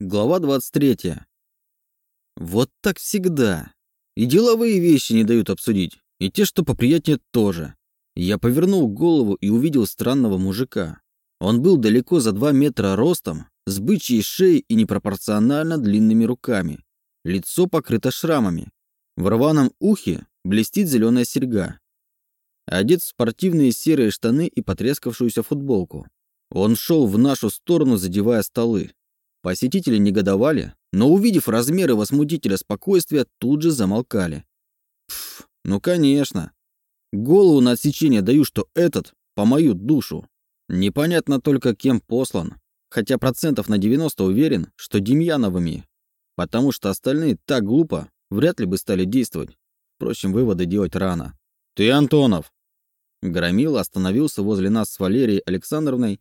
Глава 23. Вот так всегда. И деловые вещи не дают обсудить, и те, что поприятнее, тоже. Я повернул голову и увидел странного мужика. Он был далеко за два метра ростом, с бычьей шеей и непропорционально длинными руками. Лицо покрыто шрамами. В рваном ухе блестит зеленая серьга. Одет в спортивные серые штаны и потрескавшуюся футболку. Он шел в нашу сторону, задевая столы. Посетители негодовали, но, увидев размеры возмутителя спокойствия, тут же замолкали. Пф, ну конечно. Голову на отсечение даю, что этот по мою душу. Непонятно только, кем послан. Хотя процентов на 90 уверен, что Демьяновыми. Потому что остальные так глупо, вряд ли бы стали действовать. Впрочем, выводы делать рано. «Ты Антонов!» Громил остановился возле нас с Валерией Александровной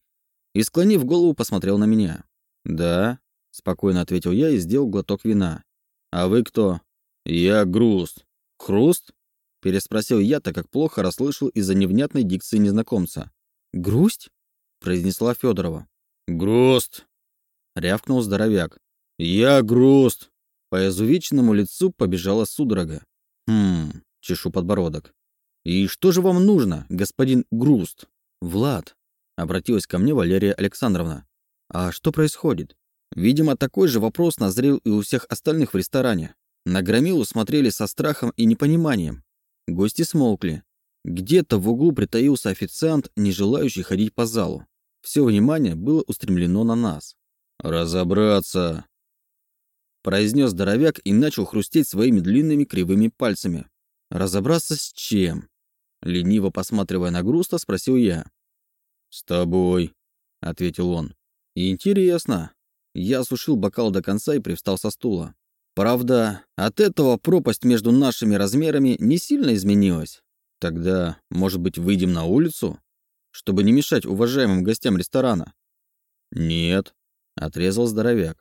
и, склонив голову, посмотрел на меня. «Да», — спокойно ответил я и сделал глоток вина. «А вы кто?» «Я Груст». «Хруст?» — переспросил я, так как плохо расслышал из-за невнятной дикции незнакомца. «Грусть?» — произнесла Федорова. «Груст!» — рявкнул здоровяк. «Я Груст!» По изувеченному лицу побежала судорога. «Хм...» — чешу подбородок. «И что же вам нужно, господин Груст?» «Влад», — обратилась ко мне Валерия Александровна. А что происходит? Видимо, такой же вопрос назрел и у всех остальных в ресторане. На Громилу смотрели со страхом и непониманием. Гости смолкли. Где-то в углу притаился официант, не желающий ходить по залу. Все внимание было устремлено на нас. «Разобраться!» Произнес здоровяк и начал хрустеть своими длинными кривыми пальцами. «Разобраться с чем?» Лениво посматривая на Груста, спросил я. «С тобой», — ответил он. Интересно. Я осушил бокал до конца и привстал со стула. Правда, от этого пропасть между нашими размерами не сильно изменилась. Тогда, может быть, выйдем на улицу? Чтобы не мешать уважаемым гостям ресторана. Нет, отрезал здоровяк.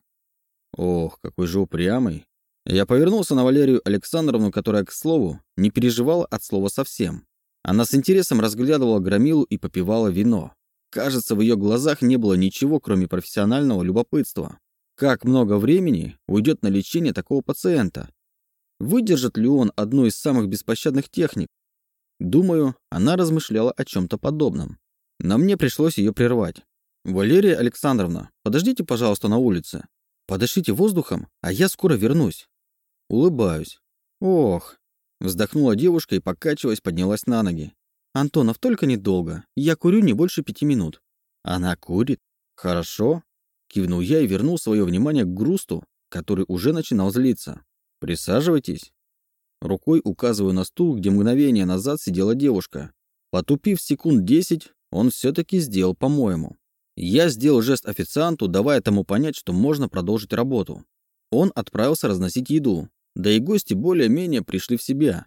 Ох, какой же упрямый. Я повернулся на Валерию Александровну, которая, к слову, не переживала от слова совсем. Она с интересом разглядывала громилу и попивала вино. Кажется, в ее глазах не было ничего, кроме профессионального любопытства. Как много времени уйдет на лечение такого пациента? Выдержит ли он одну из самых беспощадных техник? Думаю, она размышляла о чем-то подобном. Но мне пришлось ее прервать. «Валерия Александровна, подождите, пожалуйста, на улице. Подышите воздухом, а я скоро вернусь». Улыбаюсь. «Ох». Вздохнула девушка и, покачиваясь, поднялась на ноги. Антонов, только недолго. Я курю не больше пяти минут. Она курит? Хорошо. Кивнул я и вернул свое внимание к грусту, который уже начинал злиться. Присаживайтесь. Рукой указываю на стул, где мгновение назад сидела девушка. Потупив секунд десять, он все-таки сделал по-моему. Я сделал жест официанту, давая тому понять, что можно продолжить работу. Он отправился разносить еду, да и гости более-менее пришли в себя,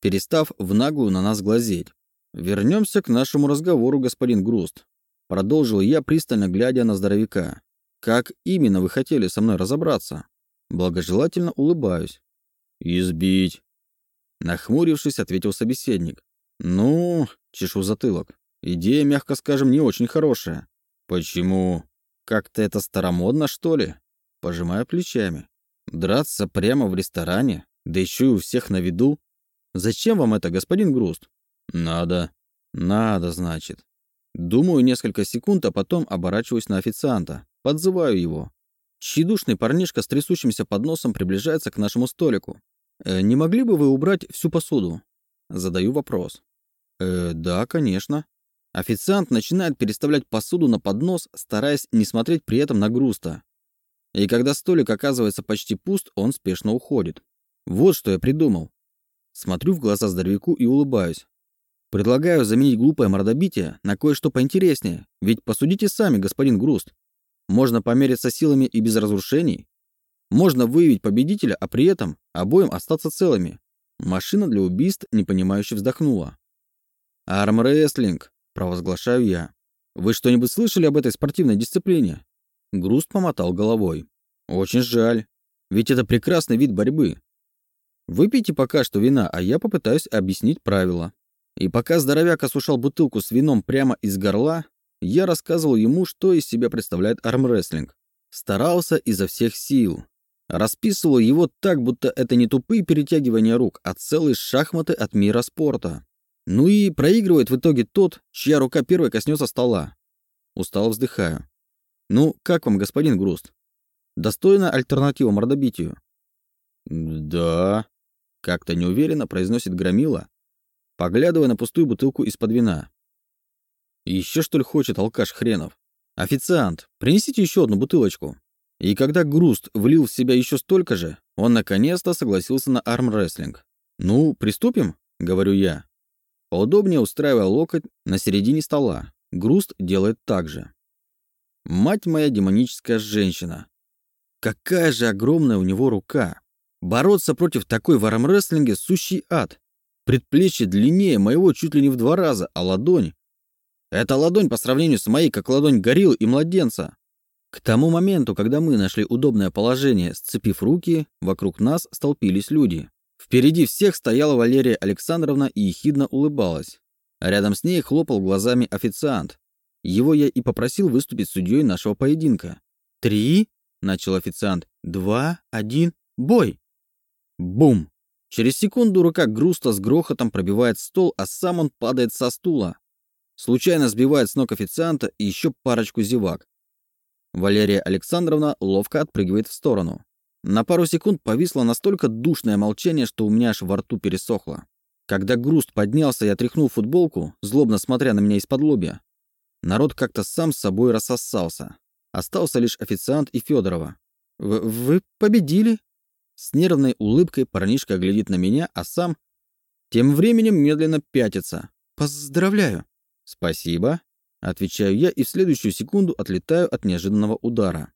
перестав в наглую на нас глазеть. «Вернемся к нашему разговору, господин Груст», — продолжил я, пристально глядя на здоровяка. «Как именно вы хотели со мной разобраться?» Благожелательно улыбаюсь. «Избить», — нахмурившись, ответил собеседник. «Ну, чешу затылок. Идея, мягко скажем, не очень хорошая». «Почему?» «Как-то это старомодно, что ли?» Пожимаю плечами. «Драться прямо в ресторане? Да еще и у всех на виду? Зачем вам это, господин Груст?» «Надо». «Надо, значит». Думаю несколько секунд, а потом оборачиваюсь на официанта. Подзываю его. Тщедушный парнишка с трясущимся подносом приближается к нашему столику. «Э, «Не могли бы вы убрать всю посуду?» Задаю вопрос. «Э, да, конечно». Официант начинает переставлять посуду на поднос, стараясь не смотреть при этом на груста. И когда столик оказывается почти пуст, он спешно уходит. Вот что я придумал. Смотрю в глаза здоровяку и улыбаюсь. Предлагаю заменить глупое мордобитие на кое-что поинтереснее, ведь посудите сами, господин Груст. Можно помериться силами и без разрушений. Можно выявить победителя, а при этом обоим остаться целыми. Машина для убийств непонимающе вздохнула. «Армрестлинг», — провозглашаю я. «Вы что-нибудь слышали об этой спортивной дисциплине?» Груст помотал головой. «Очень жаль. Ведь это прекрасный вид борьбы. Выпейте пока что вина, а я попытаюсь объяснить правила». И пока здоровяк осушал бутылку с вином прямо из горла, я рассказывал ему, что из себя представляет армрестлинг. Старался изо всех сил. Расписывал его так, будто это не тупые перетягивания рук, а целые шахматы от мира спорта. Ну и проигрывает в итоге тот, чья рука первой коснется стола. Устало вздыхаю. Ну, как вам, господин Груст? Достойна альтернатива мордобитию? Да. Как-то неуверенно произносит Громила, поглядывая на пустую бутылку из-под вина. Еще что ли хочет алкаш хренов? Официант, принесите еще одну бутылочку. И когда Груст влил в себя еще столько же, он наконец-то согласился на армрестлинг. «Ну, приступим?» — говорю я. Поудобнее устраивая локоть на середине стола. Груст делает так же. Мать моя демоническая женщина. Какая же огромная у него рука. Бороться против такой в армрестлинге — сущий ад. Предплечье длиннее моего чуть ли не в два раза, а ладонь... Это ладонь по сравнению с моей, как ладонь гориллы и младенца. К тому моменту, когда мы нашли удобное положение, сцепив руки, вокруг нас столпились люди. Впереди всех стояла Валерия Александровна и ехидно улыбалась. Рядом с ней хлопал глазами официант. Его я и попросил выступить судьей нашего поединка. «Три?» — начал официант. «Два, один, бой!» Бум! Через секунду рука Груста с грохотом пробивает стол, а сам он падает со стула. Случайно сбивает с ног официанта и еще парочку зевак. Валерия Александровна ловко отпрыгивает в сторону. На пару секунд повисло настолько душное молчание, что у меня аж во рту пересохло. Когда Груст поднялся и отряхнул футболку, злобно смотря на меня из-под лобья, народ как-то сам с собой рассосался. Остался лишь официант и Федорова. «Вы победили?» С нервной улыбкой парнишка глядит на меня, а сам тем временем медленно пятится. «Поздравляю!» «Спасибо!» Отвечаю я и в следующую секунду отлетаю от неожиданного удара.